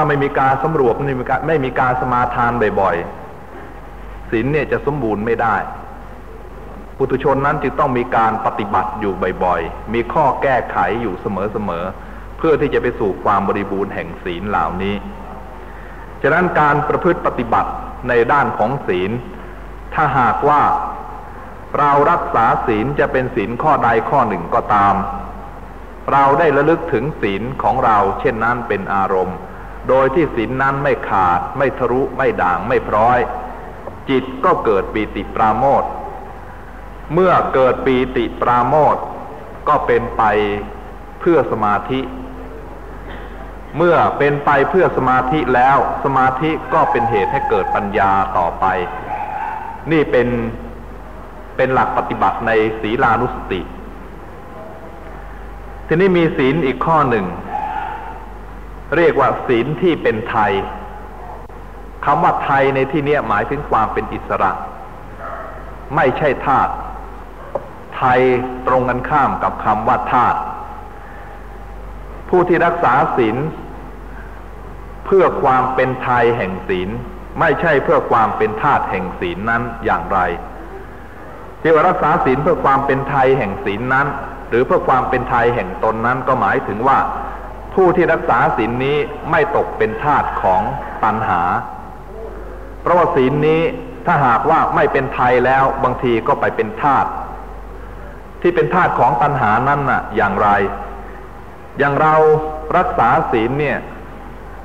ถ้าไม่มีการสำรวจไม่มีการไม่มีการสมาทานบ่อยๆศีลเนี่ยจะสมบูรณ์ไม่ได้ ปุถุชนนั้นจึงต้องมีการปฏิบัติอยู่บ่อยๆ มีข้อแก้ไขอยู่เสมอๆ เพื่อที่จะไปสู่ความบริบูรณ์แห่งศีลเหล่านี้ ฉะนั้นการประพฤติปฏิบัติในด้านของศีล ถ้าหากว่าเรารักษาศีลจะเป็นศีลข้อใดข้อหนึ่งก็ตาม เราได้ระลึกถึงศีลของเราเช่นนั้นเป็นอารมณ์ โดยที่ศีลนั้นไม่ขาดไม่ทะลุไม่ด่างไม่พร้อย จิตก็เกิดปีติปราโมทเมื่อเกิดปีติปราโมทก็เป็นไปเพื่อสมาธิ เมื่อเป็นไปเพื่อสมาธิแล้ว สมาธิก็เป็นเหตุให้เกิดปัญญาต่อไป นี่เป็นเป็นหลักปฏิบัติในศีลานุสติ ทีนี้มีศีลอีกข้อหนึ่ง เรียกว่าศีลที่เป็นไทยคำว่าไทยในที่นี้หมายถึงความเป็นอิสระ ไม่ใช่ทาสไทยตรงกันข้ามกับคำว่าทาสผู้ที่รักษาศีลเพื่อความเป็นไทยแห่งศีลไม่ใช่เพื่อความเป็นทาสแห่งศีลนั้นอย่างไรที่ว่ารักษาศีลเพื่อความเป็นไทยแห่งศีลนั้น หรือเพื่อความเป็นไทยแห่งตนนั้นก็หมายถึงว่า ผู้ที่รักษาศีลนี้ไม่ตกเป็นทาสของตัณหา เพราะว่าศีลนี้ถ้าหากว่าไม่เป็นไทยแล้วบางทีก็ไปเป็นทาสที่เป็นธาตุของตัณหานั้นน่ะ อย่างไร อย่างเรารักษาศีลเนี่ย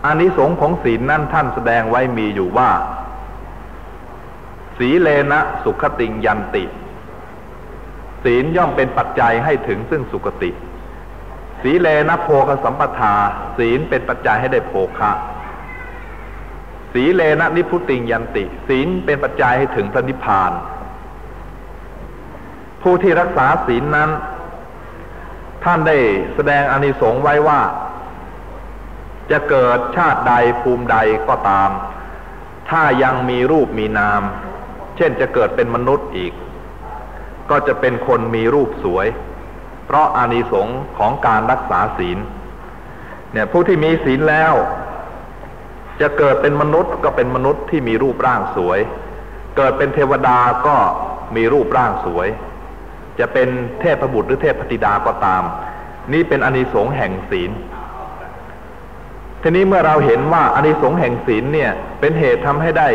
อานิสงส์ของศีลนั่นท่านแสดงไว้มีอยู่ว่า สีเลนะสุขติงยันติ ศีลย่อมเป็นปัจจัยให้ถึงซึ่งสุขติ สีเลนะโภคสัมปทา ศีลเป็นปัจจัยให้ได้โภคะ สีเลนะนิพุติงยันติ ศีลเป็นปัจจัยให้ถึงพระนิพพาน ผู้ที่รักษาศีลนั้น ท่านได้แสดงอนิสงส์ไว้ว่า จะเกิดชาติใดภูมิใดก็ตาม ถ้ายังมีรูปมีนาม เช่นจะเกิดเป็นมนุษย์อีก ก็จะเป็นคนมีรูปสวย เพราะอานิสงส์ของการรักษาศีล เนี่ยผู้ที่มีศีลแล้ว จะเกิดเป็นมนุษย์ก็เป็นมนุษย์ที่มีรูปร่างสวย เกิดเป็นเทวดาก็มีรูปร่างสวย จะเป็นเทพบุตรหรือเทพธิดาก็ตาม นี่เป็นอานิสงส์แห่งศีลทีนี้เมื่อเราเห็นว่าอานิสงส์แห่งศีลเนี่ย เป็นเหตุทำให้ได้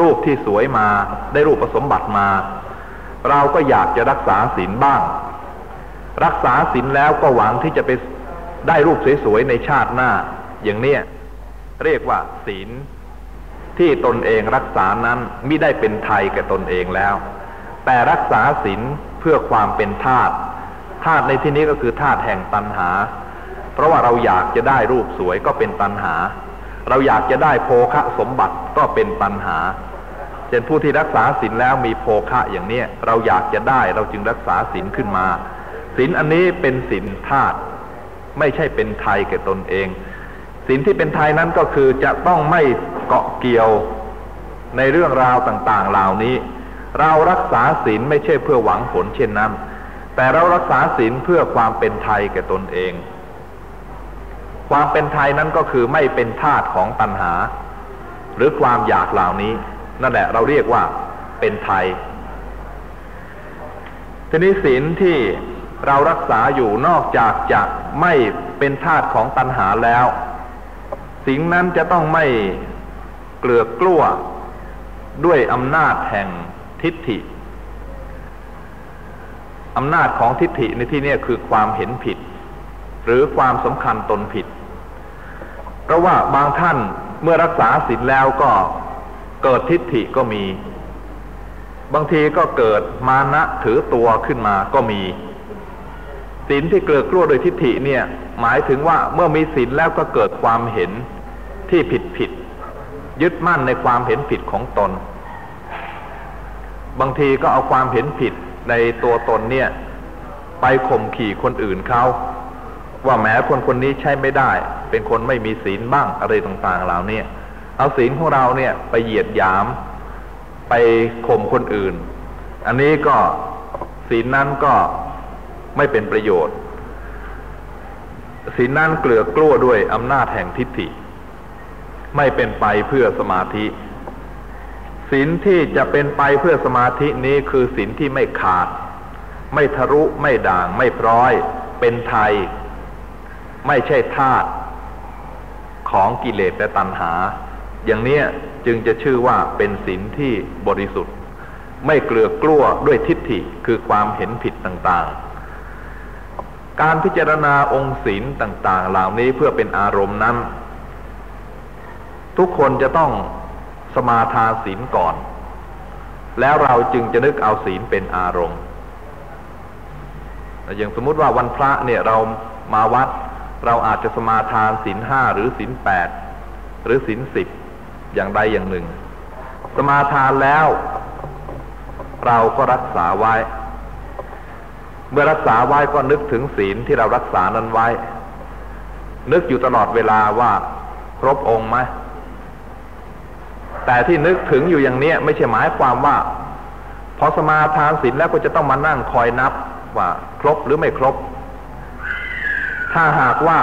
รูปที่สวยมา ได้รูปประสมบัติมา เราก็อยากจะรักษาศีลบ้าง รักษาศีลแล้วก็หวังที่จะไปได้รูปสวยๆในชาติหน้า อย่างเนี้ยเรียกว่าศีลที่ตนเองรักษานั้นไม่ได้เป็นไทยแก่ตนเองแล้ว แต่รักษาศีลเพื่อความเป็นธาตุธาตุในที่นี้ก็คือธาตุแห่งตัณหา เพราะว่าเราอยากจะได้รูปสวยก็เป็นตัณหา เราอยากจะได้โภคะสมบัติก็เป็นตัณหาเช่นผู้ที่รักษาศีลแล้วมีโภคะอย่างเนี้ยเราอยากจะได้เราจึงรักษาศีลขึ้นมา ศีลอันนี้เป็นศีลธาตุไม่ใช่เป็นไทยแก่ตนเองศีลที่เป็นไทยนั้นก็คือจะต้องไม่เกาะเกี่ยวในเรื่องราวต่างๆเหล่านี้ เรารักษาศีลไม่ใช่เพื่อหวังผลเช่นนั้น แต่เรารักษาศีลเพื่อความเป็นไทยแก่ตนเอง ความเป็นไทยนั้นก็คือไม่เป็นทาตของตัณหา หรือความอยากเหล่านี้ นั่นแหละเราเรียกว่าเป็นไทยทีนี้ศีลที่ เรารักษาอยู่นอกจากจะไม่เป็นทาตุของตัณหาแล้ว สิ่งนั้นจะต้องไม่เกลือกกลั้วด้วยอำนาจแห่งทิฏฐิอำนาจของทิฏฐิในที่นี้คือความเห็นผิด หรือความสำคัญตนผิด เพราะว่าบางท่านเมื่อรักษาศีลแล้วก็เกิดทิฏฐิก็มี บางทีก็เกิดมานะถือตัวขึ้นมาก็มี ศีลที่เกิดกลัวโดยทิฏฐิเนี่ยหมายถึงว่าเมื่อมีศีลแล้วก็เกิดความเห็นที่ผิดผิดยึดมั่นในความเห็นผิดของตน บางทีก็เอาความเห็นผิดในตัวตนเนี่ย ไปข่มขี่คนอื่นเขาว่าแม้คนคนนี้ใช่ไม่ได้ เป็นคนไม่มีศีลบ้างอะไรต่างๆเหล่านี้เอาศีลของเราเนี่ยไปเหยียดหยาม ไปข่มคนอื่น อันนี้ก็ศีลนั้นก็ ไม่เป็นประโยชน์ศีลนั้นเกลือกลั้วด้วยอำนาจแห่งทิฏฐิ ไม่เป็นไปเพื่อสมาธิศีลที่จะเป็นไปเพื่อสมาธินี้คือศีลที่ไม่ขาด ไม่ทะลุไม่ด่างไม่พร้อย เป็นไทย ไม่ใช่ธาตุของกิเลสและตัณหา อย่างเนี้ยจึงจะชื่อว่าเป็นศีลที่บริสุทธิ์ ไม่เกลือกลั้วด้วยทิฏฐิคือความเห็นผิดต่างๆ การพิจารณาองค์ศีลต่าง ๆ เหล่านี้เพื่อเป็นอารมณ์นั้น ทุกคนจะต้องสมาทานศีลก่อน แล้วเราจึงจะนึกเอาศีลเป็นอารมณ์อย่างสมมุติว่าวันพระเนี่ยเรามาวัด เราอาจจะสมาทานศีลห้าหรือศีลแปดหรือศีลสิบอย่างใดอย่างหนึ่ง สมาทานแล้ว เราก็รักษาไว้ เมื่อรักษาไว้ก็นึกถึงศีลที่เรารักษานั้นไว้ นึกอยู่ตลอดเวลาว่าครบองค์ไหมแต่ที่นึกถึงอยู่อย่างนี้ไม่ใช่หมายความว่า พอสมาทานศีลแล้วก็จะต้องมานั่งคอยนับว่าครบหรือไม่ครบ ถ้าหากว่า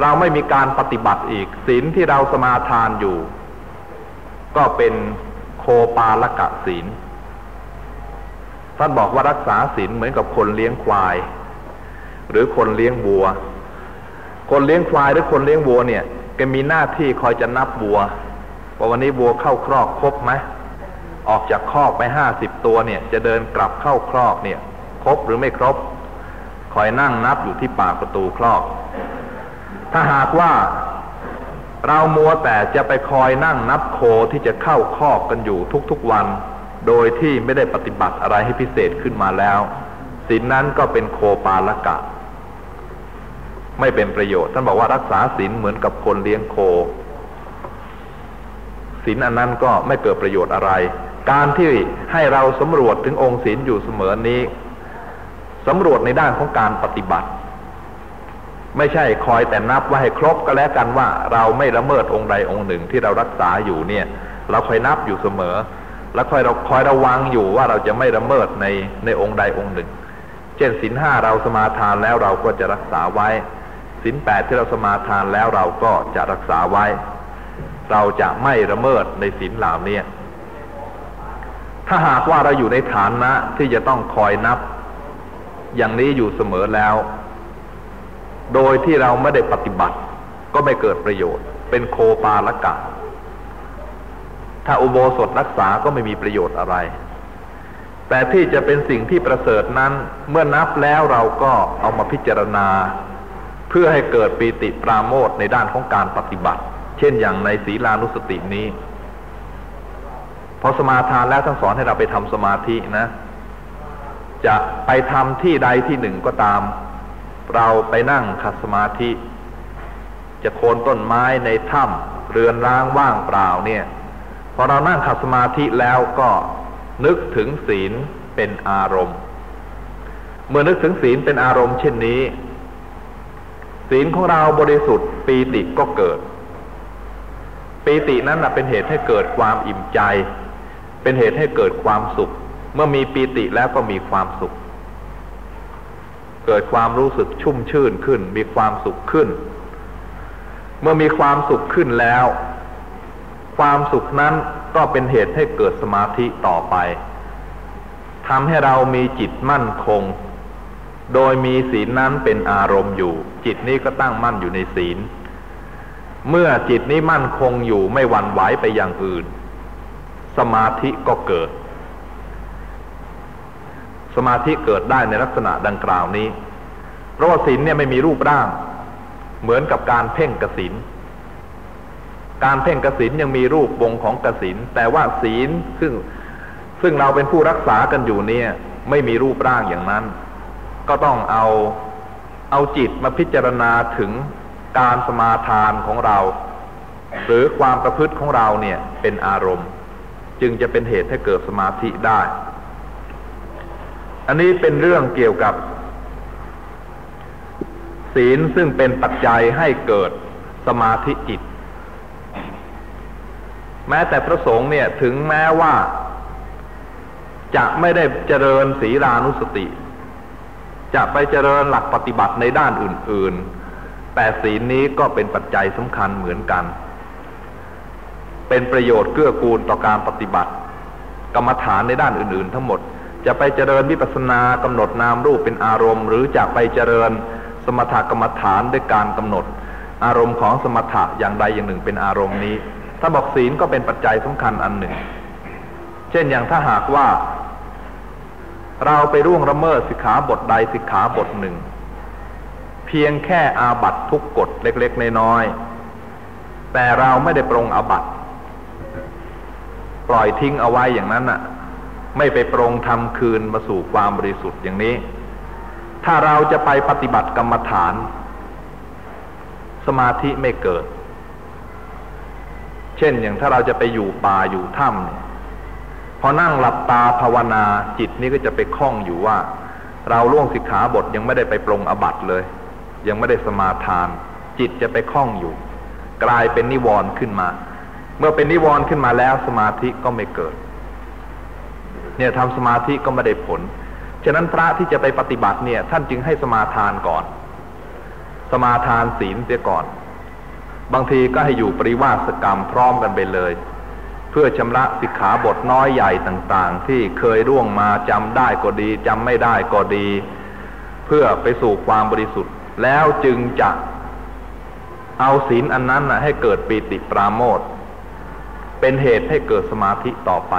เราไม่มีการปฏิบัติอีกศีลที่เราสมาทานอยู่ ก็เป็นโคปาลกะศีล ท่านบอกว่ารักษาศีลเหมือนกับคนเลี้ยงควาย หรือคนเลี้ยงวัว คนเลี้ยงควายหรือคนเลี้ยงวัวเนี่ยก็มีหน้าที่คอยจะนับวัวว่าวันนี้วัวเข้าครอกครบไหมออกจากคอกไปห้าสิบตัวเนี่ย จะเดินกลับเข้าครอกเนี่ย ครบหรือไม่ครบ คอยนั่งนับอยู่ที่ปากประตูครอก ถ้าหากว่าเรามัวแต่จะไปคอยนั่งนับโคที่จะเข้าคอกกันอยู่ทุกๆวัน โดยที่ไม่ได้ปฏิบัติอะไรให้พิเศษขึ้นมาแล้วศีลนนั้นก็เป็นโคปาละกะ ไม่เป็นประโยชน์ท่านบอกว่ารักษาศีลเหมือนกับคนเลี้ยงโคศีลอันนั้นก็ไม่เกิดประโยชน์อะไร การที่ให้เราสำรวจถึงองค์ศีลอยู่เสมอนี้สำรวจในด้านของการปฏิบัติ ไม่ใช่คอยแต่นับว่าให้ครบก็แล้วกันว่า เราไม่ละเมิดองค์ใดองค์หนึ่งที่เรารักษาอยู่เนี่ย เราคอยนับอยู่เสมอ แล้วคอยเราคอยระวังอยู่ว่าเราจะไม่ละเมิดในในองค์ใดองค์หนึ่ง เช่นศีลห้าเราสมาทานแล้วเราก็จะรักษาไว้ศีลแปดที่เราสมาทานแล้วเราก็จะรักษาไว้ เราจะไม่ละเมิดในศีลเหล่านี้ถ้าหากว่าเราอยู่ในฐานะที่จะต้องคอยนับ อย่างนี้อยู่เสมอแล้ว โดยที่เราไม่ได้ปฏิบัติ ก็ไม่เกิดประโยชน์ เป็นโคปาละกะ ถ้าอุโบสถรักษาก็ไม่มีประโยชน์อะไร แต่ที่จะเป็นสิ่งที่ประเสริฐนั้น เมื่อนับแล้วเราก็เอามาพิจารณา เพื่อให้เกิดปีติปราโมทในด้านของการปฏิบัติ เช่นอย่างในศีลานุสตินี้ พอสมาทานแล้วท่านสอนให้เราไปทำสมาธินะ จะไปทำที่ใดที่หนึ่งก็ตาม เราไปนั่งขัดสมาธิ จะโคนต้นไม้ในถ้ำเรือนร้างว่างเปล่าเนี่ย พอเรานั่งขัดสมาธิแล้วก็นึกถึงศีลเป็นอารมณ์ เมื่อนึกถึงศีลเป็นอารมณ์เช่นนี้ ศีลของเราบริสุทธิ์ปีติก็เกิด ปีตินั้นเป็นเหตุให้เกิดความอิ่มใจ เป็นเหตุให้เกิดความสุข เมื่อมีปีติแล้วก็มีความสุข เกิดความรู้สึกชุ่มชื่นขึ้น มีความสุขขึ้น เมื่อมีความสุขขึ้นแล้ว ความสุขนั้นก็เป็นเหตุให้เกิดสมาธิต่อไปทำให้เรามีจิตมั่นคง โดยมีศีลนั้นเป็นอารมณ์อยู่ จิตนี้ก็ตั้งมั่นอยู่ในศีล เมื่อจิตนี้มั่นคงอยู่ไม่หวั่นไหวไปอย่างอื่น สมาธิก็เกิด สมาธิเกิดได้ในลักษณะดังกล่าวนี้ เพราะว่าศีลเนี่ยไม่มีรูปร่าง เหมือนกับการเพ่งกสิน การเพ่งกสินยังมีรูปวงของกสินแต่ว่าศีลซึ่งซึ่งเราเป็นผู้รักษากันอยู่เนี่ย ไม่มีรูปร่างอย่างนั้น ก็ต้องเอาเอาจิตมาพิจารณาถึงการสมาทานของเรา หรือความประพฤติของเราเนี่ยเป็นอารมณ์ จึงจะเป็นเหตุให้เกิดสมาธิได้ อันนี้เป็นเรื่องเกี่ยวกับ ศีลซึ่งเป็นปัจจัยให้เกิดสมาธิจิต แม้แต่พระสงฆ์เนี่ยถึงแม้ว่า จะไม่ได้เจริญศีลานุสติ จะไปเจริญหลักปฏิบัติในด้านอื่น ๆ แต่ศีลนี้ก็เป็นปัจจัยสำคัญเหมือนกัน เป็นประโยชน์เกื้อกูลต่อการปฏิบัติ กรรมฐานในด้านอื่น ๆ ทั้งหมดจะไปเจริญวิปัสสนากำหนดนามรูปเป็นอารมณ์ หรือจะไปเจริญสมถกรรมฐานด้วยการกำหนด อารมณ์ของสมถะอย่างใดอย่างหนึ่งเป็นอารมณ์นี้ ถ้าบอกศีลก็เป็นปัจจัยสำคัญอันหนึ่ง เช่นอย่างถ้าหากว่า เราไปร่วงละเมิดสิกขาบทใดสิกขาบทหนึ่ง เพียงแค่อาบัตทุกกฎเล็กๆน้อยๆแต่เราไม่ได้ปรงอาบัตปล่อยทิ้งเอาไว้อย่างนั้นน่ะ ไม่ไปปรงทำคืนมาสู่ความบริสุทธิ์อย่างนี้ ถ้าเราจะไปปฏิบัติกรรมฐาน สมาธิไม่เกิด เช่นอย่างถ้าเราจะไปอยู่ป่าอยู่ถ้ำเนี่ยพอนั่งหลับตาภาวนาจิตนี้ก็จะไปคล้องอยู่ว่า เราล่วงสิกขาบทยังไม่ได้ไปปรงอบัตเลย ยังไม่ได้สมาทาน จิตจะไปคล้องอยู่ กลายเป็นนิวรณ์ขึ้นมา เมื่อเป็นนิวรณ์ขึ้นมาแล้วสมาธิก็ไม่เกิด เนี่ยทำสมาธิก็ไม่ได้ผลฉะนั้นพระที่จะไปปฏิบัติเนี่ย ท่านจึงให้สมาทานก่อน สมาทานศีลเสียก่อน บางทีก็ให้อยู่ปริวาสกรรมพร้อมกันไปเลย เพื่อชำระสิกขาบทน้อยใหญ่ต่างๆ ที่เคยร่วงมาจำได้ก็ดีจำไม่ได้ก็ดี เพื่อไปสู่ความบริสุทธิ์ แล้วจึงจะเอาศีลอันนั้นนะให้เกิดปีติปราโมทเป็นเหตุให้เกิดสมาธิต่อไป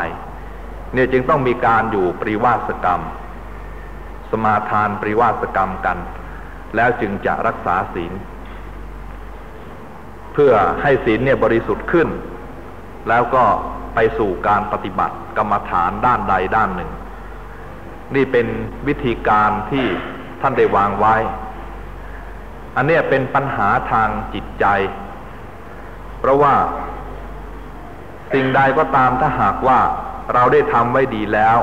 เนี่ยจึงต้องมีการอยู่ปริวาสกรรม สมาทานปริวาสกรรมกัน แล้วจึงจะรักษาศีล เพื่อให้ศีลเนี่ยบริสุทธิ์ขึ้น แล้วก็ไปสู่การปฏิบัติกรรมฐานด้านใดด้านหนึ่ง นี่เป็นวิธีการที่ท่านได้วางไว้ อันนี้เป็นปัญหาทางจิตใจ เพราะว่าสิ่งใดก็ตามถ้าหากว่าเราได้ทำไว้ดีแล้ว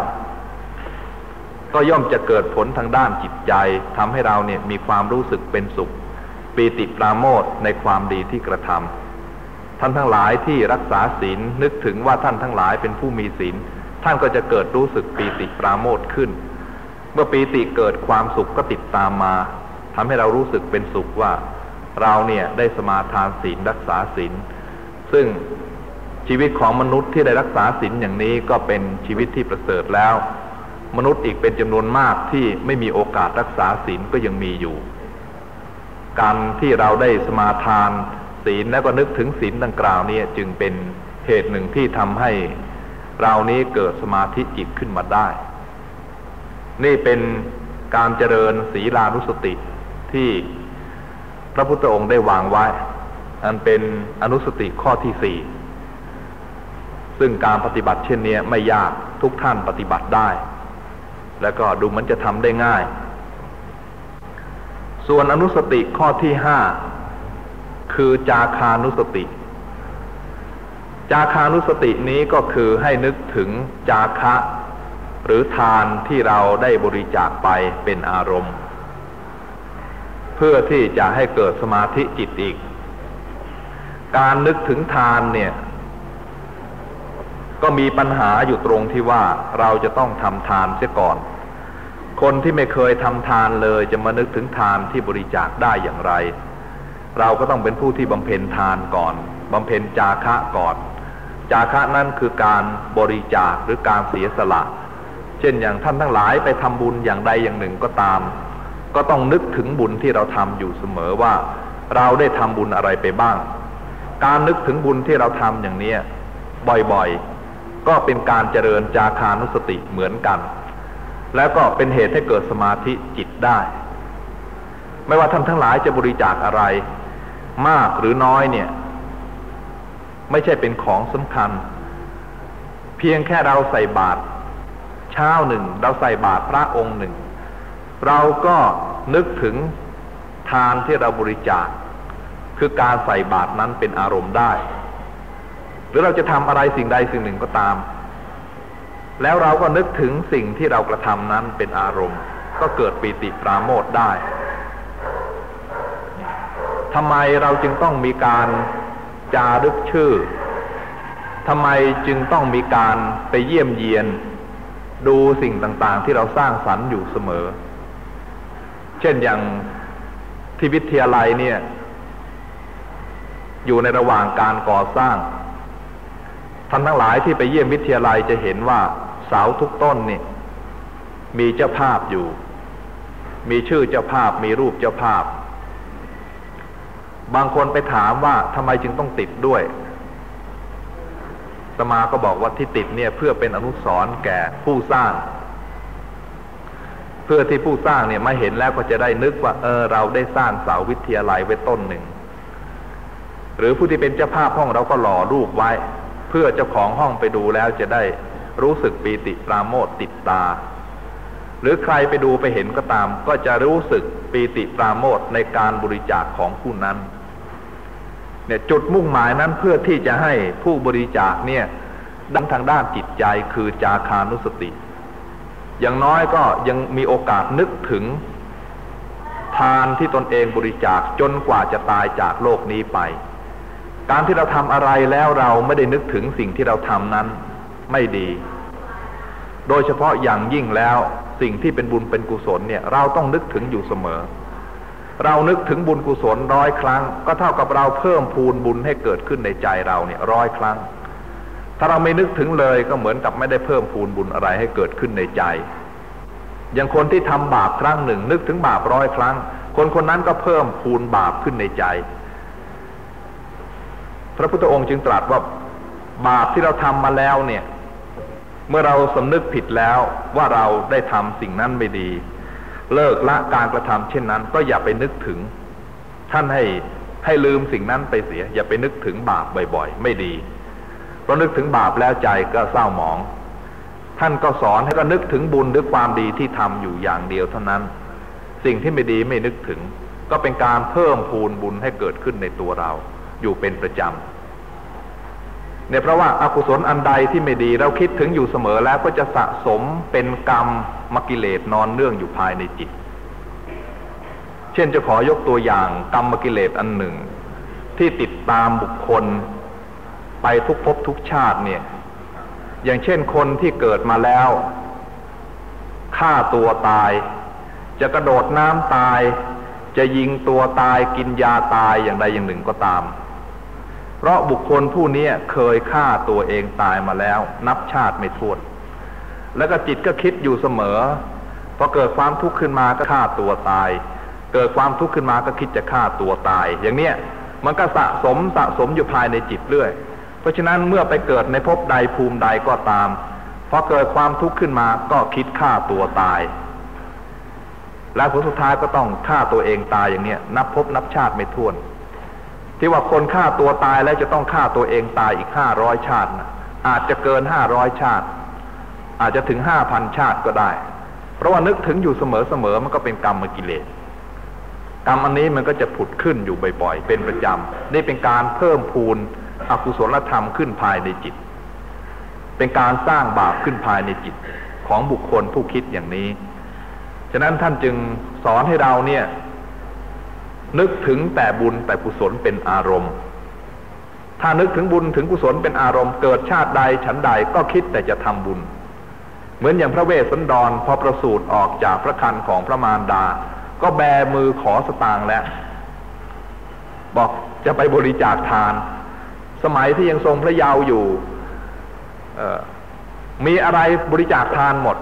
ก็ย่อมจะเกิดผลทางด้านจิตใจทำให้เราเนี่ยมีความรู้สึกเป็นสุข ปีติปราโมทในความดีที่กระทำท่านทั้งหลายที่รักษาศีลนึกถึงว่าท่านทั้งหลายเป็นผู้มีศีล ท่านก็จะเกิดรู้สึกปีติปราโมทขึ้น เมื่อปีติเกิดความสุขก็ติดตามมาทำให้เรารู้สึกเป็นสุขว่า เราเนี่ยได้สมาทานศีลรักษาศีลซึ่งชีวิตของมนุษย์ที่ได้รักษาศีลอย่างนี้ก็เป็นชีวิตที่ประเสริฐแล้ว มนุษย์อีกเป็นจำนวนมากที่ไม่มีโอกาสรักษาศีลก็ยังมีอยู่ การที่เราได้สมาทานศีลแล้วก็นึกถึงศีลดังกล่าวนี้จึงเป็นเหตุหนึ่งที่ทำให้เรานี้เกิดสมาธิจิตขึ้นมาได้ นี่เป็นการเจริญศีลานุสติที่พระพุทธองค์ได้วางไว้ อันเป็นอนุสติข้อที่สี่ซึ่งการปฏิบัติเช่นนี้ไม่ยากทุกท่านปฏิบัติได้ แล้วก็ดูมันจะทำได้ง่าย ส่วนอนุสติข้อที่ห้าคือจาคานุสติ จาคานุสตินี้ก็คือให้นึกถึงจาคะ หรือทานที่เราได้บริจาคไปเป็นอารมณ์ เพื่อที่จะให้เกิดสมาธิจิตอีก การนึกถึงทานเนี่ย ก็มีปัญหาอยู่ตรงที่ว่าเราจะต้องทำทานเสียก่อน คนที่ไม่เคยทำทานเลย จะมานึกถึงทานที่บริจาคได้อย่างไร เราก็ต้องเป็นผู้ที่บำเพ็ญทานก่อนบำเพ็ญจาคะก่อน จาคะนั่นคือการบริจาคหรือการเสียสละ เช่นอย่างท่านทั้งหลายไปทำบุญอย่างใดอย่างหนึ่งก็ตาม ก็ต้องนึกถึงบุญที่เราทำอยู่เสมอว่า เราได้ทำบุญอะไรไปบ้าง การนึกถึงบุญที่เราทำอย่างนี้บ่อยๆ ก็เป็นการเจริญจาคานุสติเหมือนกัน แล้วก็เป็นเหตุให้เกิดสมาธิจิตได้ ไม่ว่าท่านทั้งหลายจะบริจาคอะไร มากหรือน้อยเนี่ย ไม่ใช่เป็นของสำคัญ เพียงแค่เราใส่บาตรเช้าหนึ่ง เราใส่บาตรพระองค์หนึ่ง เราก็นึกถึงทานที่เราบริจาค คือการใส่บาตรนั้นเป็นอารมณ์ได้ หรือเราจะทำอะไรสิ่งใดสิ่งหนึ่งก็ตาม แล้วเราก็นึกถึงสิ่งที่เรากระทำนั้นเป็นอารมณ์ ก็เกิดปีติปราโมทได้ทำไมเราจึงต้องมีการจารึกชื่อทำไมจึงต้องมีการไปเยี่ยมเยียน ดูสิ่งต่างๆ ที่เราสร้างสรรค์อยู่เสมอ เช่นอย่างที่วิทยาลัยเนี่ย อยู่ในระหว่างการก่อสร้างท่านทั้งหลายที่ไปเยี่ยมวิทยาลัยจะเห็นว่า เสาทุกต้นนี่มีเจ้าภาพอยู่ มีชื่อเจ้าภาพ มีรูปเจ้าภาพ บางคนไปถามว่าทำไมจึงต้องติดด้วย สมาก็บอกว่าที่ติดเนี่ยเพื่อเป็นอนุสรณ์แก่ผู้สร้าง เพื่อที่ผู้สร้างเนี่ยมาเห็นแล้วก็จะได้นึกว่า เออ เราได้สร้างเสาวิทยาลัยไว้ต้นหนึ่ง หรือผู้ที่เป็นเจ้าภาพห้องเราก็หล่อรูปไว้ เพื่อเจ้าของห้องไปดูแล้วจะได้ รู้สึกปีติปราโมทติดตา หรือใครไปดูไปเห็นก็ตาม ก็จะรู้สึกปีติปราโมทในการบริจาคของผู้นั้น เนี่ยจุดมุ่งหมายนั้นเพื่อที่จะให้ผู้บริจาคเนี่ยดังทางด้านจิตใจคือจาคานุสติ อย่างน้อยก็ยังมีโอกาสนึกถึงทานที่ตนเองบริจาคจนกว่าจะตายจากโลกนี้ไป การที่เราทำอะไรแล้วเราไม่ได้นึกถึงสิ่งที่เราทำนั้น ไม่ดี โดยเฉพาะอย่างยิ่งแล้วสิ่งที่เป็นบุญเป็นกุศลเนี่ย เราต้องนึกถึงอยู่เสมอ เรานึกถึงบุญกุศลร้อยครั้ง ก็เท่ากับเราเพิ่มพูนบุญให้เกิดขึ้นในใจเราเนี่ยร้อยครั้ง ถ้าเราไม่นึกถึงเลยก็เหมือนกับไม่ได้เพิ่มพูนบุญอะไรให้เกิดขึ้นในใจ อย่างคนที่ทำบาปครั้งหนึ่ง นึกถึงบาปร้อยครั้ง คนคนนั้นก็เพิ่มพูนบาปขึ้นในใจ พระพุทธองค์จึงตรัสว่าบาปที่เราทำมาแล้วเนี่ย เมื่อเราสำนึกผิดแล้วว่าเราได้ทำสิ่งนั้นไม่ดี เลิกละการกระทำเช่นนั้น ก็อย่าไปนึกถึง ท่านให้ให้ลืมสิ่งนั้นไปเสีย อย่าไปนึกถึงบาปบ่อยๆ ไม่ดีเพราะนึกถึงบาปแล้วใจก็เศร้าหมอง ท่านก็สอนให้ก็นึกถึงบุญหรือความดีที่ทำอยู่อย่างเดียวเท่านั้น สิ่งที่ไม่ดีไม่นึกถึง ก็เป็นการเพิ่มพูนบุญให้เกิดขึ้นในตัวเรา อยู่เป็นประจำ เนี่ยเพราะว่าอากุศลอันใดที่ไม่ดีเราคิดถึงอยู่เสมอแล้วก็จะสะสมเป็นกรรมมกิเลสนอนเนื่องอยู่ภายในจิต เช่นจะขอยกตัวอย่างกรรมมกิเลสอันหนึ่ง ที่ติดตามบุคคล ไปทุกภพทุกชาติเนี่ย อย่างเช่นคนที่เกิดมาแล้วฆ่าตัวตาย จะกระโดดน้ำตาย จะยิงตัวตายกินยาตายอย่างใดอย่างหนึ่งก็ตาม เพราะบุคคลผู้นี้เคยฆ่าตัวเองตายมาแล้ว นับชาติไม่ถ้วน แล้วก็จิตก็คิดอยู่เสมอพอเกิดความทุกข์ขึ้นมาก็ฆ่าตัวตาย เกิดความทุกข์ขึ้นมาก็คิดจะฆ่าตัวตาย อย่างเนี้ยมันก็สะสมสะสมอยู่ภายในจิตเรื่อย เพราะฉะนั้นเมื่อไปเกิดในภพใดภูมิใดก็ตามพอเกิดความทุกข์ขึ้นมาก็คิดฆ่าตัวตาย และผลสุดท้ายก็ต้องฆ่าตัวเองตายอย่างเนี้ยนับภพนับชาติไม่ถ้วน ที่ว่าคนฆ่าตัวตายแล้วจะต้องฆ่าตัวเองตายอีกห้าร้อยชาตินะอาจจะเกินห้าร้อยชาติ อาจจะถึงห้าพันชาติก็ได้ เพราะว่านึกถึงอยู่เสมอๆมันก็เป็นกรรมกิเลสกรรมอันนี้มันก็จะผุดขึ้นอยู่บ่อยๆ เป็นประจำนี่เป็นการเพิ่มพูนอกุศลธรรมขึ้นภายในจิต เป็นการสร้างบาปขึ้นภายในจิตของบุคคลผู้คิดอย่างนี้ ฉะนั้นท่านจึงสอนให้เราเนี่ย นึกถึงแต่บุญแต่กุศลเป็นอารมณ์ ถ้านึกถึงบุญถึงกุศลเป็นอารมณ์ เกิดชาติใดฉันใดก็คิดแต่จะทำบุญ เหมือนอย่างพระเวสสันดรพอประสูติออกจากพระคันของพระมารดา ก็แบมือขอสตางค์แล้ว บอกจะไปบริจาคทาน สมัยที่ยังทรงพระเยาว์อยู่มีอะไรบริจาคทานหมด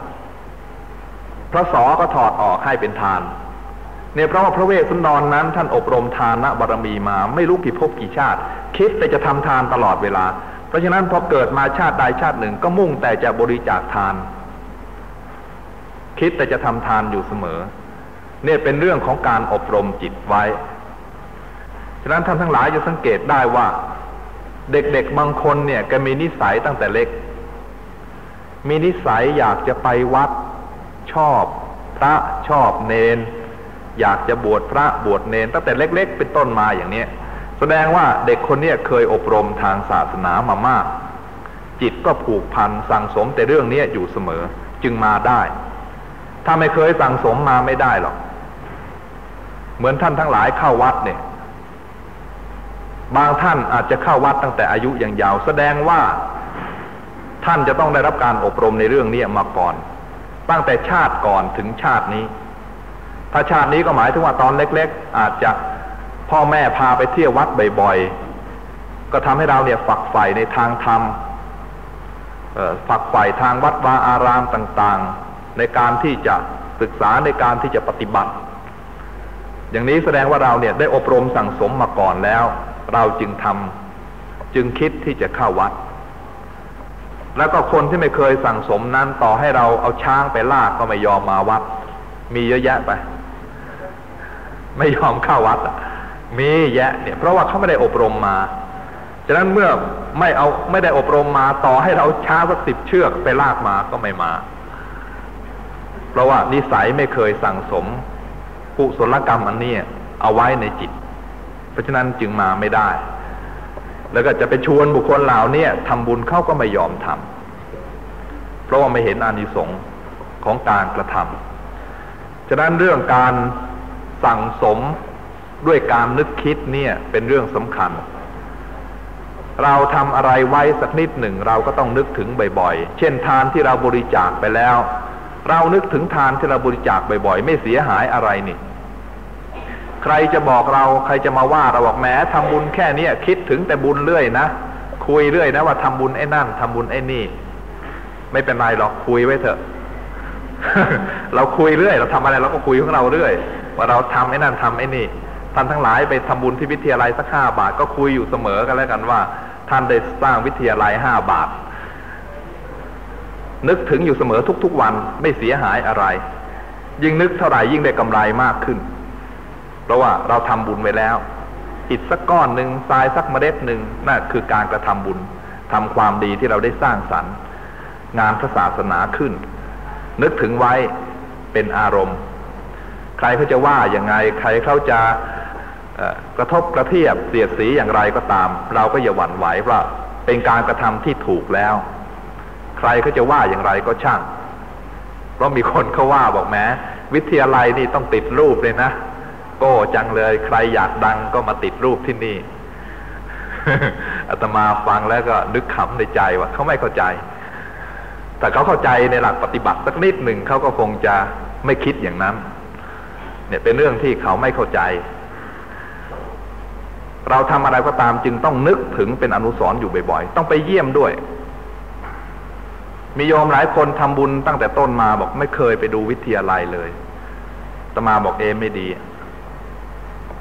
พระสอก็ถอดออกให้เป็นทาน เนี่ยเพราะว่าพระเวสสันดรนนั้น ท่านอบรมทานะบารมีมาไม่รู้กี่ภพกี่ชาติ คิดแต่จะทำทานตลอดเวลา เพราะฉะนั้นพอเกิดมาชาติใดชาติหนึ่งก็มุ่งแต่จะบริจาคทาน คิดแต่จะทำทานอยู่เสมอ เนี่ยเป็นเรื่องของการอบรมจิตไว้ ฉะนั้นท่านทั้งหลายจะสังเกตได้ว่า เด็กๆบางคนเนี่ยก็มีนิสัยตั้งแต่เล็ก มีนิสัยอยากจะไปวัดชอบพระชอบเนน อยากจะบวชพระบวชเนนตั้งแต่เล็ก ๆ เป็นต้นมาอย่างนี้แสดงว่าเด็กคนนี้เคยอบรมทางศาสนามามาก จิตก็ผูกพันสั่งสมแต่เรื่องนี้อยู่เสมอจึงมาได้ ถ้าไม่เคยสั่งสมมาไม่ได้หรอก เหมือนท่านทั้งหลายเข้าวัดเนี่ย บางท่านอาจจะเข้าวัดตั้งแต่อายุยังยาว แสดงว่าท่านจะต้องได้รับการอบรมในเรื่องนี้มาก่อน ตั้งแต่ชาติก่อนถึงชาตินี้ ถ้าชาตินี้ก็หมายถึงว่าตอนเล็ก ๆ อาจจะพ่อแม่พาไปเที่ยววัดบ่อยๆ ก็ทำให้เราเนี่ยฝักใฝ่ในทางธรรมฝักใฝ่ทางวัดวาอารามต่างๆ ในการที่จะศึกษาในการที่จะปฏิบัติ อย่างนี้แสดงว่าเราเนี่ยได้อบรมสั่งสมมาก่อนแล้ว เราจึงทำจึงคิดที่จะเข้าวัด แล้วก็คนที่ไม่เคยสั่งสมนั้นต่อให้เราเอาช้างไปลากก็ไม่ยอมมาวัด มีเยอะแยะไป ไม่ยอมเข้าวัดมีแยะเนี่ยเพราะว่าเขาไม่ได้อบรมมาฉะนั้นเมื่อไม่เอาไม่ได้อบรมมาต่อให้เราช้าสักสิบเชือกไปลากมาก็ไม่มา เพราะว่านิสัยไม่เคยสั่งสมกุศลกรรมอันนี้เอาไว้ในจิต เพราะฉะนั้นจึงมาไม่ได้ แล้วก็จะไปชวนบุคคลเหล่านี้ทำบุญเขาก็ไม่ยอมทำเพราะว่าไม่เห็นอานิสงส์ของการกระทำฉะนั้นเรื่องการ สั่งสมด้วยการนึกคิดเนี่ยเป็นเรื่องสำคัญ เราทำอะไรไว้สักนิดหนึ่งเราก็ต้องนึกถึงบ่อยๆ เช่นทานที่เราบริจาคไปแล้ว เรานึกถึงทานที่เราบริจาคบ่อยๆ ไม่เสียหายอะไรนี่ใครจะบอกเราใครจะมาว่าเราบอกแม้ทำบุญแค่นี้คิดถึงแต่บุญเรื่อยนะคุยเรื่อยนะว่าทำบุญไอ้นั่นทำบุญไอ้นี่ ไม่เป็นไรหรอกคุยไว้เถอะ เราคุยเรื่อย เราทำอะไรเราก็คุยของเราเรื่อย ว่าเราทำไอ้นั่นทำไอ้นี่ ท่านทั้งหลายไปทำบุญที่วิทยาลัยสักห้าบาท ก็คุยอยู่เสมอกันแล้วกันว่า ท่านได้สร้างวิทยาลัยห้าบาท นึกถึงอยู่เสมอทุกๆวันไม่เสียหายอะไร ยิ่งนึกเท่าไหร่ยิ่งได้กำไรมากขึ้น เพราะว่าเราทำบุญไว้แล้วอิฐสักก้อนหนึ่งทรายสักเมล็ดหนึ่งนั่นคือการกระทำบุญทำความดีที่เราได้สร้างสรรค์ งานพระศาสนาขึ้น นึกถึงไว้เป็นอารมณ์ ใครเขาจะว่าอย่างไง ใครเขาจะกระทบกระเทียบเสียดสีอย่างไรก็ตาม เราก็อย่าหวั่นไหวเพราะเป็นการกระทำที่ถูกแล้ว ใครเขาจะว่าอย่างไรก็ช่าง เพราะมีคนเขาว่าบอกแม้วิทยาลัยนี่ต้องติดรูปเลยนะโก้จังเลยใครอยากดังก็มาติดรูปที่นี่อาตมาฟังแล้วก็นึกขำในใจว่าเขาไม่เข้าใจ แต่เขาเข้าใจในหลักปฏิบัติสักนิดหนึ่งเขาก็คงจะไม่คิดอย่างนั้น เนี่ยเป็นเรื่องที่เขาไม่เข้าใจ เราทำอะไรก็ตามจึงต้องนึกถึงเป็นอนุสรณ์อยู่บ่อยๆ ต้องไปเยี่ยมด้วย มีโยมหลายคนทำบุญตั้งแต่ต้นมาบอกไม่เคยไปดูวิทยาลัยเลยตมาบอกเอไม่ดี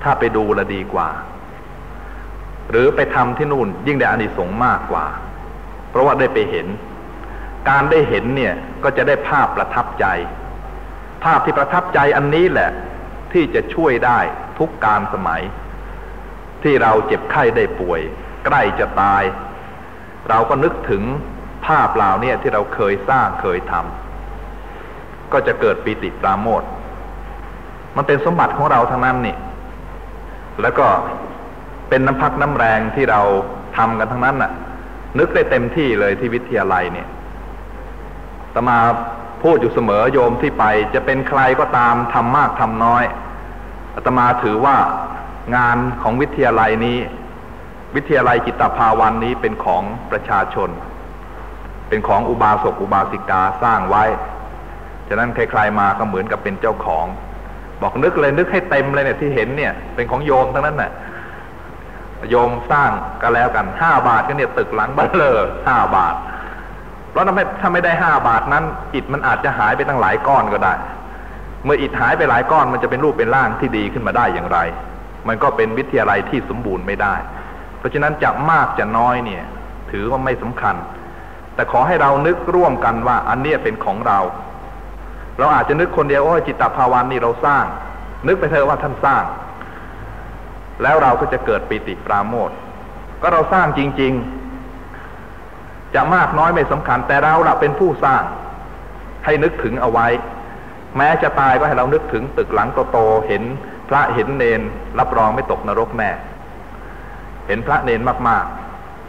ถ้าไปดูละดีกว่า หรือไปทำที่นู่นยิ่งได้อานิสงส์มากกว่า เพราะว่าได้ไปเห็น การได้เห็นเนี่ยก็จะได้ภาพประทับใจ ภาพที่ประทับใจอันนี้แหละ ที่จะช่วยได้ทุกการสมัย ที่เราเจ็บไข้ได้ป่วย ใกล้จะตาย เราก็นึกถึงภาพเหล่านี้ที่เราเคยสร้างเคยทำก็จะเกิดปีติปราโมทมันเป็นสมบัติของเราทั้งนั้นนี่แล้วก็เป็นน้ำพักน้ำแรงที่เราทำกันทั้งนั้นน่ะ นึกได้เต็มที่เลยที่วิทยาลัยเนี่ย ตมาพูดอยู่เสมอโยมที่ไป จะเป็นใครก็ตามทำมากทำน้อยอาตมาถือว่างานของวิทยาลัยนี้ วิทยาลัยจิตภาวันนี้เป็นของประชาชน เป็นของอุบาสกอุบาสิกาสร้างไว้ ฉะนั้นใครๆมาก็เหมือนกับเป็นเจ้าของ บอกนึกเลยนึกให้เต็มเลยเนี่ยที่เห็นเนี่ย เป็นของโยมทั้งนั้นน่ะโยมสร้างก็แล้วกันห้าบาทก็เนี่ยตึกหลังบัลเลอห้าบาท เพราะถ้าไม่ถ้าไม่ได้ห้าบาทนั้น อิฐมันอาจจะหายไปตั้งหลายก้อนก็ได้ เมื่ออิฐหายไปหลายก้อนมันจะเป็นรูปเป็นร่างที่ดีขึ้นมาได้อย่างไร มันก็เป็นวิทยาลัยที่สมบูรณ์ไม่ได้ เพราะฉะนั้นจะมากจะน้อยเนี่ย ถือว่าไม่สำคัญ แต่ขอให้เรานึกร่วมกันว่าอันนี้เป็นของเรา เราอาจจะนึกคนเดียวว่าจิตตภาวันนี่เราสร้าง นึกไปเถอะว่าท่านสร้าง แล้วเราก็จะเกิดปิติปราโมทก็เราสร้างจริง ๆ จะมากน้อยไม่สำคัญ แต่เราเราเป็นผู้สร้าง ให้นึกถึงเอาไว้ แม้จะตายก็ให้เรานึกถึงตึกหลังโตๆเห็นพระเห็นเนน รับรองไม่ตกนรกแน่เห็นพระเนนมาก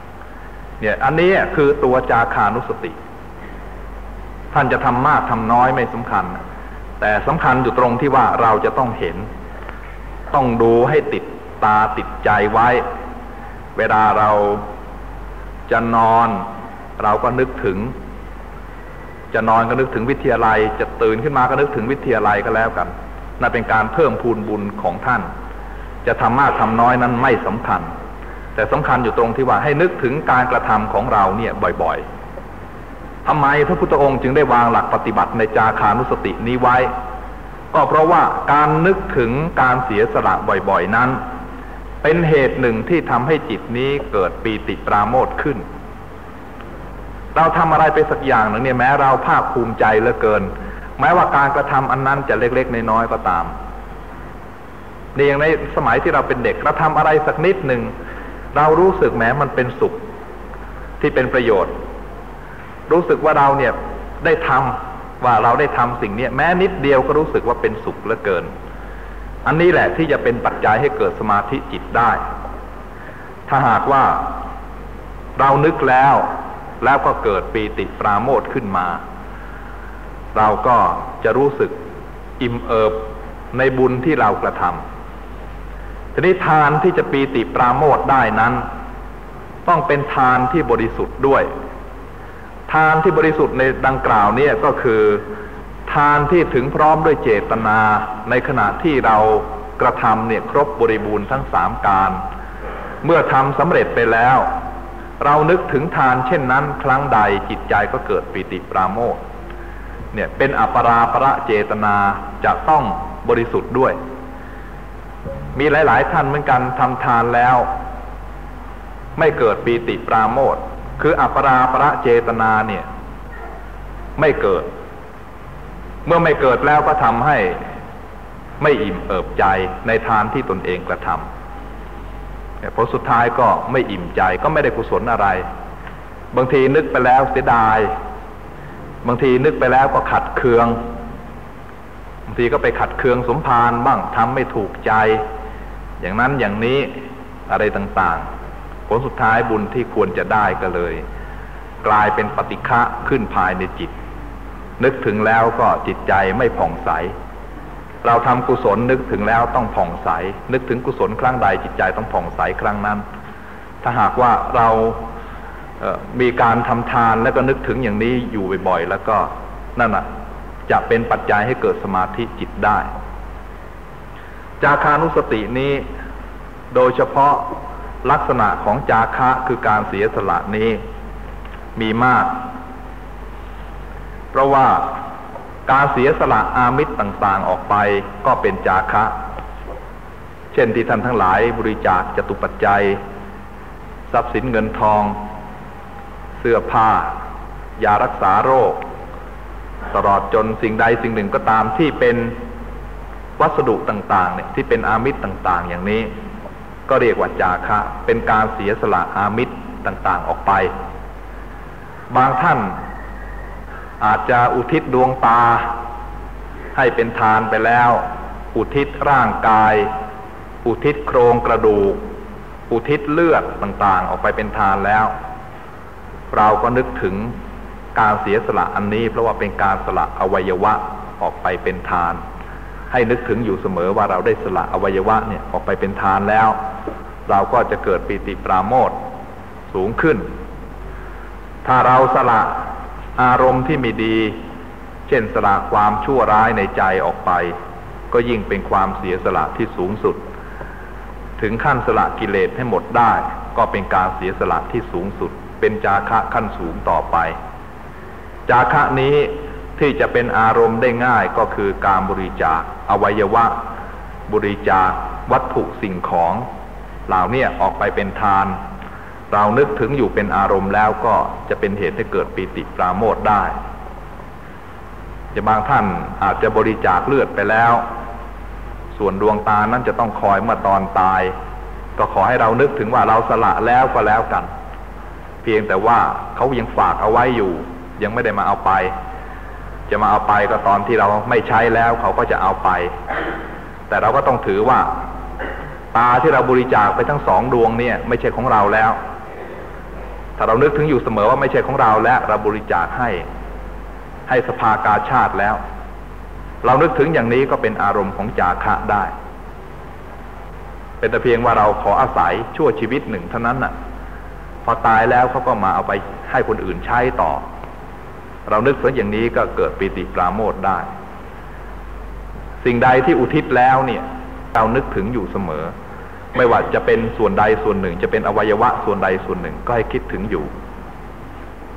ๆ เนี่ย อันนี้คือตัวจาคานุสติ ท่านจะทำมากทำน้อยไม่สำคัญ แต่สำคัญอยู่ตรงที่ว่าเราจะต้องเห็น ต้องดูให้ติดตาติดใจไว้ เวลาเราจะนอน เราก็นึกถึง จะนอนก็นึกถึงวิทยาลัย จะตื่นขึ้นมาก็นึกถึงวิทยาลัยก็แล้วกันนั่นเป็นการเพิ่มพูนบุญของท่าน จะทำมากทำน้อยนั้นไม่สำคัญ แต่สำคัญอยู่ตรงที่ว่าให้นึกถึงการกระทำของเราเนี่ยบ่อยๆทำไมพระพุทธองค์จึงได้วางหลักปฏิบัติในจาคานุสตินี้ไว้ ก็เพราะว่าการนึกถึงการเสียสละบ่อยๆนั้น เป็นเหตุหนึ่งที่ทำให้จิตนี้เกิดปีติปราโมทขึ้น เราทำอะไรไปสักอย่างหนึ่งเนี่ยแม้เราภาคภูมิใจเหลือเกิน แม้ว่าการกระทำอันนั้นจะเล็กๆน้อยๆก็ตามในอย่างในสมัยที่เราเป็นเด็กเราทำอะไรสักนิดหนึ่งเรารู้สึกแม้มันเป็นสุขที่เป็นประโยชน์ รู้สึกว่าเราเนี่ยได้ทำว่าเราได้ทำสิ่งนี้แม้นิดเดียวก็รู้สึกว่าเป็นสุขเหลือเกิน อันนี้แหละที่จะเป็นปัจจัยให้เกิดสมาธิจิตได้ ถ้าหากว่าเรานึกแล้ว แล้วก็เกิดปีติปราโมทขึ้นมา เราก็จะรู้สึกอิ่มเอิบในบุญที่เรากระทำทีนี้ทานที่จะปีติปราโมทได้นั้น ต้องเป็นทานที่บริสุทธิ์ด้วย ทานที่บริสุทธิ์ในดังกล่าวเนี่ยก็คือทานที่ถึงพร้อมด้วยเจตนาในขณะที่เรากระทำเนี่ยครบบริบูรณ์ทั้งสามการ เมื่อทำสำเร็จไปแล้ว เรานึกถึงทานเช่นนั้น ครั้งใดจิตใจก็เกิดปิติปราโมทเนี่ยเป็นอัปราประเจตนาจะต้องบริสุทธิ์ด้วย มีหลาย ๆ ท่านเหมือนกันทำทานแล้ว ไม่เกิดปีติปราโมทคืออัปราประเจตนาเนี่ย ไม่เกิด เมื่อไม่เกิดแล้วก็ทำให้ไม่อิ่มเอิบใจในทานที่ตนเองกระทำ ผลสุดท้ายก็ไม่อิ่มใจก็ไม่ได้กุศลอะไร บางทีนึกไปแล้วเสียดาย บางทีนึกไปแล้วก็ขัดเคือง บางทีก็ไปขัดเคืองสมภารบ้างทำไม่ถูกใจ อย่างนั้นอย่างนี้อะไรต่างๆ ผลสุดท้ายบุญที่ควรจะได้ก็เลย กลายเป็นปฏิฆะขึ้นภายในจิต นึกถึงแล้วก็จิตใจไม่ผ่องใส เราทำกุศลนึกถึงแล้วต้องผ่องใส นึกถึงกุศลครั้งใดจิตใจต้องผ่องใสครั้งนั้น ถ้าหากว่าเราเมีการทำทานแล้วก็นึกถึงอย่างนี้อยู่บ่อยๆ แล้วก็นั่นน่ะจะเป็นปัจจัยให้เกิดสมาธิจิตได้ จาคานุสตินี้โดยเฉพาะลักษณะของจาคะคือการเสียสละนี้มีมาก เพราะว่า การเสียสละอามิตรต่างๆออกไปก็เป็นจาคะ เช่นที่ท่านทั้งหลายบริจาคจตุปัจจัย ทรัพย์สินเงินทอง เสื้อผ้า ยารักษาโรค ตลอดจนสิ่งใดสิ่งหนึ่งก็ตามที่เป็นวัสดุต่างๆเนี่ยที่เป็นอามิตรต่างๆ อย่างนี้ ก็เรียกว่าจาคะ เป็นการเสียสละอามิตรต่างๆออกไป บางท่าน อาจจะอุทิศดวงตา ให้เป็นทานไปแล้ว อุทิศร่างกาย อุทิศโครงกระดูก อุทิศเลือดต่างๆ ออกไปเป็นทานแล้ว เราก็นึกถึงการเสียสละอันนี้ เพราะว่าเป็นการสละอวัยวะออกไปเป็นทาน ให้นึกถึงอยู่เสมอว่าเราได้สละอวัยวะเนี่ยออกไปเป็นทานแล้ว เราก็จะเกิดปีติปราโมทสูงขึ้น ถ้าเราสละ อารมณ์ที่ไม่ดี เช่นสละความชั่วร้ายในใจออกไป ก็ยิ่งเป็นความเสียสละที่สูงสุด ถึงขั้นสละกิเลสให้หมดได้ ก็เป็นการเสียสละที่สูงสุด เป็นจาคะขั้นสูงต่อไป จาคะนี้ที่จะเป็นอารมณ์ได้ง่ายก็คือการบริจาคอวัยวะ บริจาควัตถุสิ่งของ เหล่านี้ออกไปเป็นทาน เรานึกถึงอยู่เป็นอารมณ์แล้วก็จะเป็นเหตุให้เกิดปีติปราโมทได้จะบางท่านอาจจะบริจาคเลือดไปแล้ว ส่วนดวงตานั้นจะต้องคอยเมื่อตอนตาย ก็ขอให้เรานึกถึงว่าเราสละแล้วก็แล้วกัน เพียงแต่ว่าเขายังฝากเอาไว้อยู่ ยังไม่ได้มาเอาไป จะมาเอาไปก็ตอนที่เราไม่ใช้แล้วเขาก็จะเอาไป แต่เราก็ต้องถือว่า ตาที่เราบริจาคไปทั้งสองดวงเนี่ย ไม่ใช่ของเราแล้ว ถ้าเรานึกถึงอยู่เสมอว่าไม่ใช่ของเราและเราบริจาคให้ให้สภากาชาติแล้ว เรานึกถึงอย่างนี้ก็เป็นอารมณ์ของจาคะได้ เป็นแต่เพียงว่าเราขออาศัยชั่วชีวิตหนึ่งเท่านั้นน่ะ พอตายแล้วเขาก็มาเอาไปให้คนอื่นใช้ต่อ เรานึกถึงอย่างนี้ก็เกิดปิติปราโมทได้ สิ่งใดที่อุทิศแล้วเนี่ย เรานึกถึงอยู่เสมอ ไม่ว่าจะเป็นส่วนใดส่วนหนึ่ง จะเป็นอวัยวะส่วนใดส่วนหนึ่ง ก็ให้คิดถึงอยู่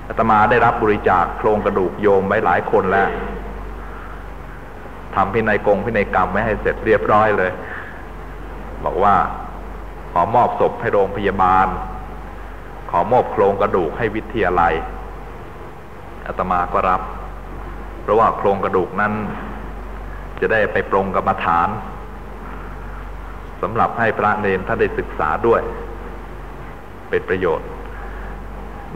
อาตมาได้รับบริจาคโครงกระดูกโยมไว้หลายคนแล้วทำพินัยกงพินัยกรรมไว้ให้เสร็จเรียบร้อยเลย บอกว่า ขอมอบศพให้โรงพยาบาล ขอมอบโครงกระดูกให้วิทยาลัยอาตมาก็รับ เพราะว่าโครงกระดูกนั้น จะได้ไปปรงกรรมฐาน สำหรับให้พระเนนท่านได้ศึกษาด้วย เป็นประโยชน์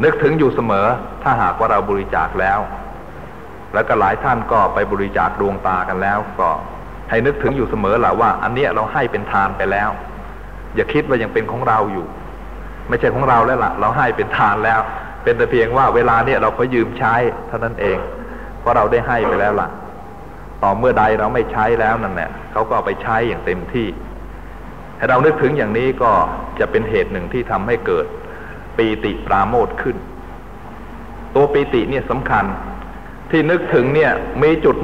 นึกถึงอยู่เสมอถ้าหากว่าเราบริจาคแล้ว แล้วก็หลายท่านก็ไปบริจาคดวงตากันแล้ว ก็ให้นึกถึงอยู่เสมอแหละว่า อันเนี้ยเราให้เป็นทานไปแล้ว อย่าคิดว่ายังเป็นของเราอยู่ ไม่ใช่ของเราแล้วล่ะ เราให้เป็นทานแล้ว เป็นแต่เพียงว่าเวลาเนี่ยเราก็ยืมใช้เท่านั้นเอง เพราะเราได้ให้ไปแล้วล่ะ ต่อเมื่อใดเราไม่ใช้แล้วนั่นแหละเขาก็เอาไปใช้อย่างเต็มที่ ถ้าเรานึกถึงอย่างนี้ก็จะเป็นเหตุหนึ่งที่ทำให้เกิดปีติปราโมทขึ้น ตัวปีติเนี่ยสำคัญที่นึกถึงเนี่ยมีจุด